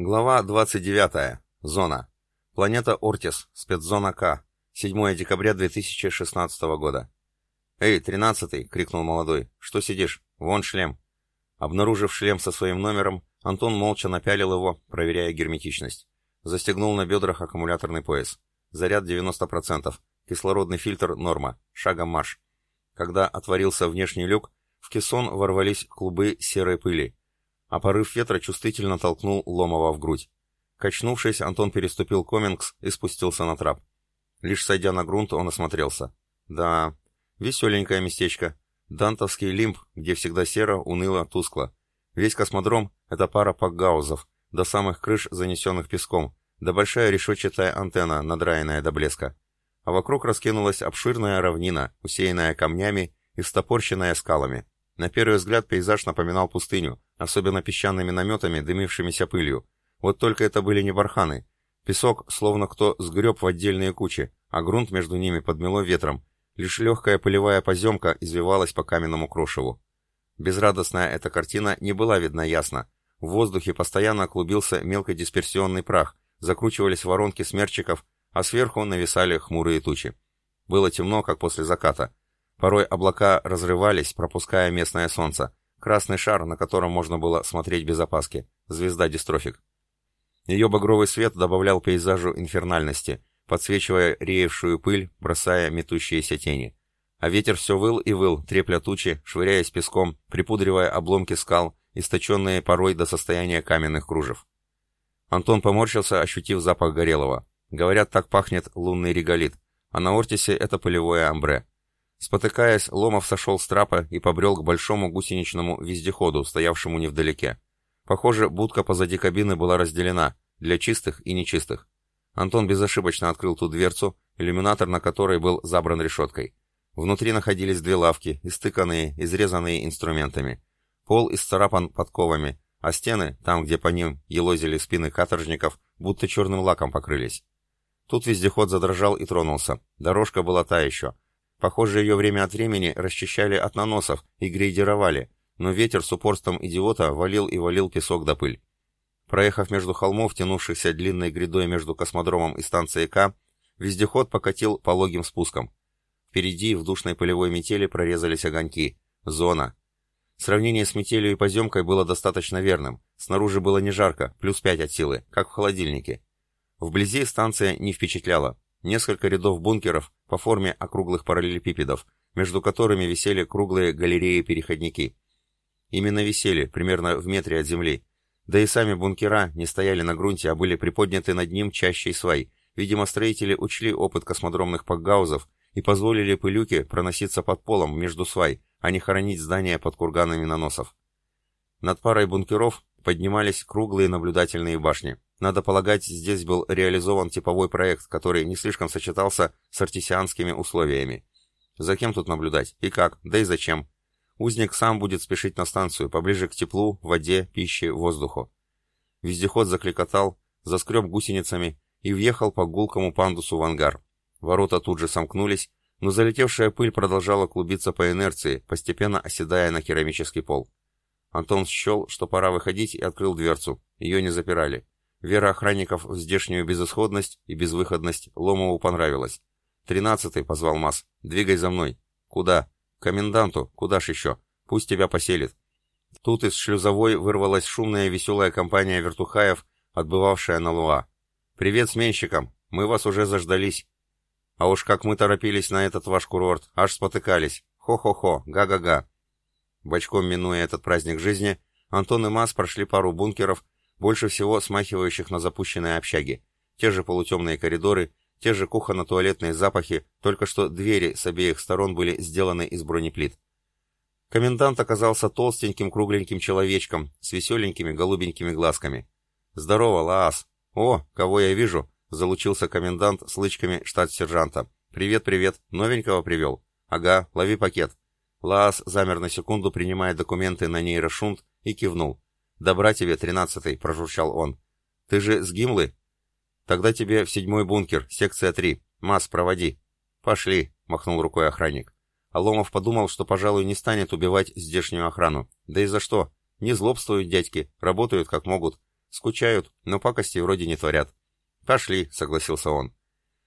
Глава 29. Зона. Планета Ортис, спецзона К. 7 декабря 2016 года. «Эй, тринадцатый!» — крикнул молодой. «Что сидишь? Вон шлем!» Обнаружив шлем со своим номером, Антон молча напялил его, проверяя герметичность. Застегнул на бедрах аккумуляторный пояс. Заряд 90%. Кислородный фильтр норма. Шагом марш. Когда отворился внешний люк, в кессон ворвались клубы серой пыли, а порыв ветра чувствительно толкнул Ломова в грудь. Качнувшись, Антон переступил Комингс и спустился на трап. Лишь сойдя на грунт, он осмотрелся. Да, веселенькое местечко. Дантовский лимб, где всегда серо, уныло, тускло. Весь космодром — это пара пакгаузов, до самых крыш, занесенных песком, да большая решетчатая антенна, надраенная до блеска. А вокруг раскинулась обширная равнина, усеянная камнями и встопорщенная скалами. На первый взгляд пейзаж напоминал пустыню, особенно песчаными наметами, дымившимися пылью. Вот только это были не барханы. Песок, словно кто сгреб в отдельные кучи, а грунт между ними подмело ветром. Лишь легкая пылевая поземка извивалась по каменному крошеву. Безрадостная эта картина не была видна ясно. В воздухе постоянно клубился мелкодисперсионный прах, закручивались воронки смерчиков, а сверху нависали хмурые тучи. Было темно, как после заката. Порой облака разрывались, пропуская местное солнце. Красный шар, на котором можно было смотреть без опаски. Звезда дистрофик. Ее багровый свет добавлял пейзажу инфернальности, подсвечивая реевшую пыль, бросая метущиеся тени. А ветер все выл и выл, трепля тучи, швыряясь песком, припудривая обломки скал, источенные порой до состояния каменных кружев. Антон поморщился, ощутив запах горелого. Говорят, так пахнет лунный реголит, а на Ортисе это полевое амбре. Спотыкаясь, Ломов сошел с трапа и побрел к большому гусеничному вездеходу, стоявшему невдалеке. Похоже, будка позади кабины была разделена, для чистых и нечистых. Антон безошибочно открыл ту дверцу, иллюминатор на которой был забран решеткой. Внутри находились две лавки, истыканные, изрезанные инструментами. Пол исцарапан подковами, а стены, там, где по ним елозили спины каторжников, будто черным лаком покрылись. Тут вездеход задрожал и тронулся. Дорожка была та еще — Похоже, ее время от времени расчищали от наносов и грейдеровали, но ветер с упорством идиота валил и валил песок до пыль. Проехав между холмов, тянувшихся длинной грядой между космодромом и станцией К, вездеход покатил пологим спуском. Впереди в душной полевой метели прорезались огоньки. Зона. Сравнение с метелью и поземкой было достаточно верным. Снаружи было не жарко, плюс 5 от силы, как в холодильнике. Вблизи станция не впечатляла. Несколько рядов бункеров по форме округлых параллелепипедов, между которыми висели круглые галереи-переходники. Именно висели, примерно в метре от земли. Да и сами бункера не стояли на грунте, а были приподняты над ним чаще свай. Видимо, строители учли опыт космодромных пакгаузов и позволили пылюке проноситься под полом между свай, а не хоронить здания под курганами наносов. Над парой бункеров поднимались круглые наблюдательные башни. Надо полагать, здесь был реализован типовой проект, который не слишком сочетался с артисианскими условиями. За кем тут наблюдать? И как? Да и зачем? Узник сам будет спешить на станцию, поближе к теплу, воде, пище, воздуху. Вездеход закликотал, заскреб гусеницами и въехал по гулкому пандусу в ангар. Ворота тут же сомкнулись, но залетевшая пыль продолжала клубиться по инерции, постепенно оседая на керамический пол. Антон счел, что пора выходить, и открыл дверцу. Ее не запирали. Вера охранников в здешнюю безысходность и безвыходность Ломову понравилась. «Тринадцатый», — позвал Мас. «Двигай за мной». «Куда?» «Коменданту. Куда ж еще? Пусть тебя поселит». Тут из шлюзовой вырвалась шумная веселая компания вертухаев, отбывавшая на Луа. «Привет сменщикам! Мы вас уже заждались!» «А уж как мы торопились на этот ваш курорт, аж спотыкались! Хо-хо-хо, га-га-га!» Бочком минуя этот праздник жизни, Антон и Мас прошли пару бункеров, больше всего смахивающих на запущенные общаги. Те же полутемные коридоры, те же кухонно-туалетные запахи, только что двери с обеих сторон были сделаны из бронеплит. Комендант оказался толстеньким кругленьким человечком с веселенькими голубенькими глазками. «Здорово, Лаас!» «О, кого я вижу!» — залучился комендант с лычками штат-сержанта. «Привет, привет! Новенького привел?» «Ага, лови пакет!» Лаас замер на секунду, принимая документы на нейрошунт, и кивнул. «Добра тебе, тринадцатый», — прожурчал он. «Ты же с Гимлы?» «Тогда тебе в седьмой бункер, секция три. Масс, проводи». «Пошли», — махнул рукой охранник. Аломов подумал, что, пожалуй, не станет убивать здешнюю охрану. Да и за что? Не злобствуют дядьки, работают как могут. Скучают, но пакости вроде не творят. «Пошли», — согласился он.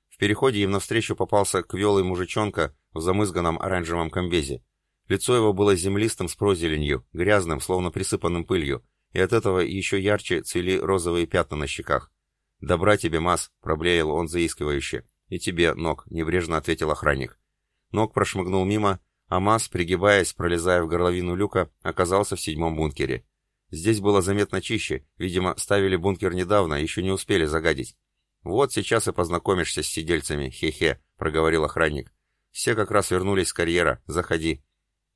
В переходе им навстречу попался квелый мужичонка в замызганном оранжевом комбезе. Лицо его было землистым с прозеленью, грязным, словно присыпанным пылью, и от этого еще ярче цвели розовые пятна на щеках. «Добра тебе, Мас», — проблеял он заискивающе. «И тебе, Ног», — небрежно ответил охранник. Ног прошмыгнул мимо, а Мас, пригибаясь, пролезая в горловину люка, оказался в седьмом бункере. Здесь было заметно чище, видимо, ставили бункер недавно, еще не успели загадить. «Вот сейчас и познакомишься с сидельцами, хе-хе», — проговорил охранник. «Все как раз вернулись с карьера, заходи».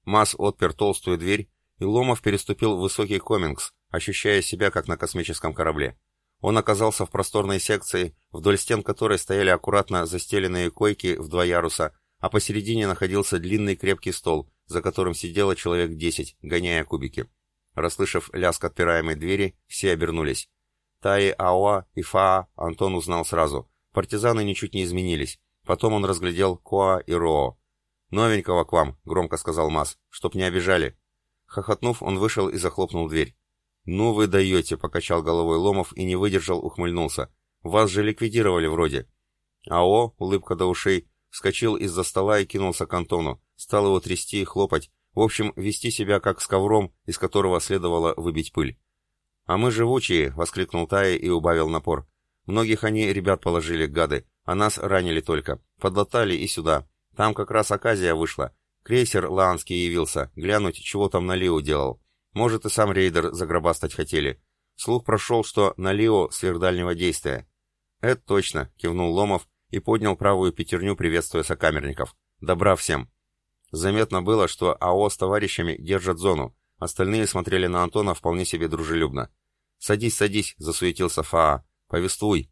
Мас отпер толстую дверь, и Ломов переступил в высокий комингс, ощущая себя как на космическом корабле. Он оказался в просторной секции, вдоль стен которой стояли аккуратно застеленные койки в два яруса, а посередине находился длинный крепкий стол, за которым сидело человек десять, гоняя кубики. Расслышав лязг отпираемой двери, все обернулись. Таи Аоа и Фаа Антон узнал сразу. Партизаны ничуть не изменились. Потом он разглядел Коа и Роо. «Новенького к вам», — громко сказал Мас, — «чтоб не обижали». Хохотнув, он вышел и захлопнул дверь. «Ну вы даете», — покачал головой Ломов и не выдержал, ухмыльнулся. «Вас же ликвидировали вроде». АО, улыбка до ушей, вскочил из-за стола и кинулся к Антону. Стал его трясти и хлопать. В общем, вести себя как с ковром, из которого следовало выбить пыль. «А мы живучие!» — воскликнул Тая и убавил напор. «Многих они ребят положили, гады, а нас ранили только. Подлатали и сюда. Там как раз оказия вышла. Крейсер Лаанский явился, глянуть, чего там на Лио делал. Может, и сам рейдер загробастать хотели. Слух прошел, что на Лио сверхдальнего действия. «Это точно», — кивнул Ломов и поднял правую пятерню, приветствуя сокамерников. «Добра всем». Заметно было, что АО с товарищами держат зону. Остальные смотрели на Антона вполне себе дружелюбно. «Садись, садись», — засуетился Фаа. «Повествуй».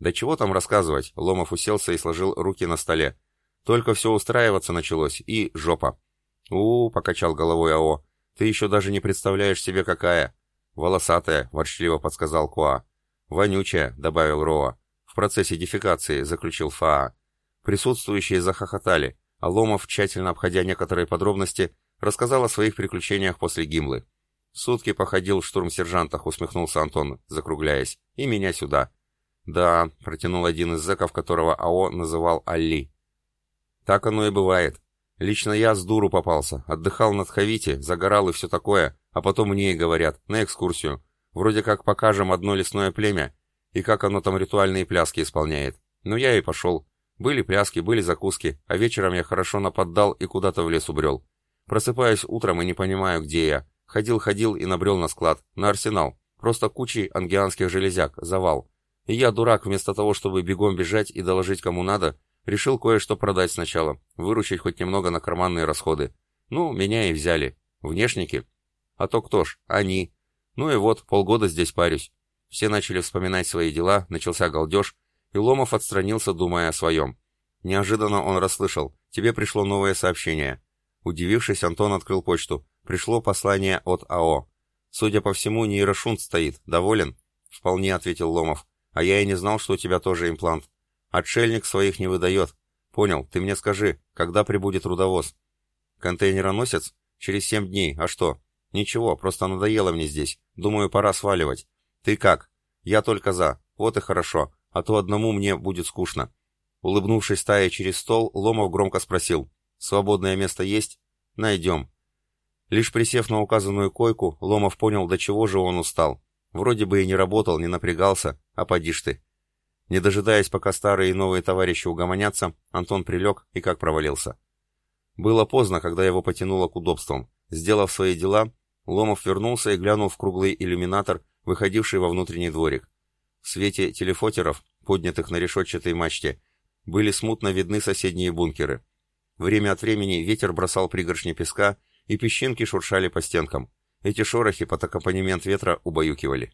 «Да чего там рассказывать?» Ломов уселся и сложил руки на столе. Только все устраиваться началось, и жопа. у, -у покачал головой АО. «Ты еще даже не представляешь себе, какая!» «Волосатая», — ворчливо подсказал Куа. «Вонючая», — добавил Роа. «В процессе дефекации», — заключил Фаа. Присутствующие захохотали, а Ломов, тщательно обходя некоторые подробности, рассказал о своих приключениях после гимлы. «Сутки походил в штурм-сержантах», — усмехнулся Антон, закругляясь. «И меня сюда». «Да», — протянул один из зэков, которого АО называл Алли. Так оно и бывает. Лично я с дуру попался, отдыхал на Тхавите, загорал и все такое, а потом мне и говорят, на экскурсию. Вроде как покажем одно лесное племя, и как оно там ритуальные пляски исполняет. Ну я и пошел. Были пляски, были закуски, а вечером я хорошо наподдал и куда-то в лес убрел. Просыпаюсь утром и не понимаю, где я. Ходил-ходил и набрел на склад, на арсенал. Просто кучей ангианских железяк, завал. И я, дурак, вместо того, чтобы бегом бежать и доложить кому надо, Решил кое-что продать сначала, выручить хоть немного на карманные расходы. Ну, меня и взяли. Внешники? А то кто ж? Они. Ну и вот, полгода здесь парюсь. Все начали вспоминать свои дела, начался галдеж, и Ломов отстранился, думая о своем. Неожиданно он расслышал. Тебе пришло новое сообщение. Удивившись, Антон открыл почту. Пришло послание от АО. Судя по всему, нейрошунт стоит. Доволен? Вполне, ответил Ломов. А я и не знал, что у тебя тоже имплант. Отшельник своих не выдает. Понял, ты мне скажи, когда прибудет трудовоз? Контейнероносец? Через семь дней. А что? Ничего, просто надоело мне здесь. Думаю, пора сваливать. Ты как? Я только за. Вот и хорошо. А то одному мне будет скучно. Улыбнувшись стая через стол, Ломов громко спросил. «Свободное место есть?» «Найдем». Лишь присев на указанную койку, Ломов понял, до чего же он устал. Вроде бы и не работал, не напрягался, а поди ты. Не дожидаясь, пока старые и новые товарищи угомонятся, Антон прилег и как провалился. Было поздно, когда его потянуло к удобствам. Сделав свои дела, Ломов вернулся и глянул в круглый иллюминатор, выходивший во внутренний дворик. В свете телефотеров, поднятых на решетчатой мачте, были смутно видны соседние бункеры. Время от времени ветер бросал пригоршни песка, и песчинки шуршали по стенкам. Эти шорохи под аккомпанемент ветра убаюкивали.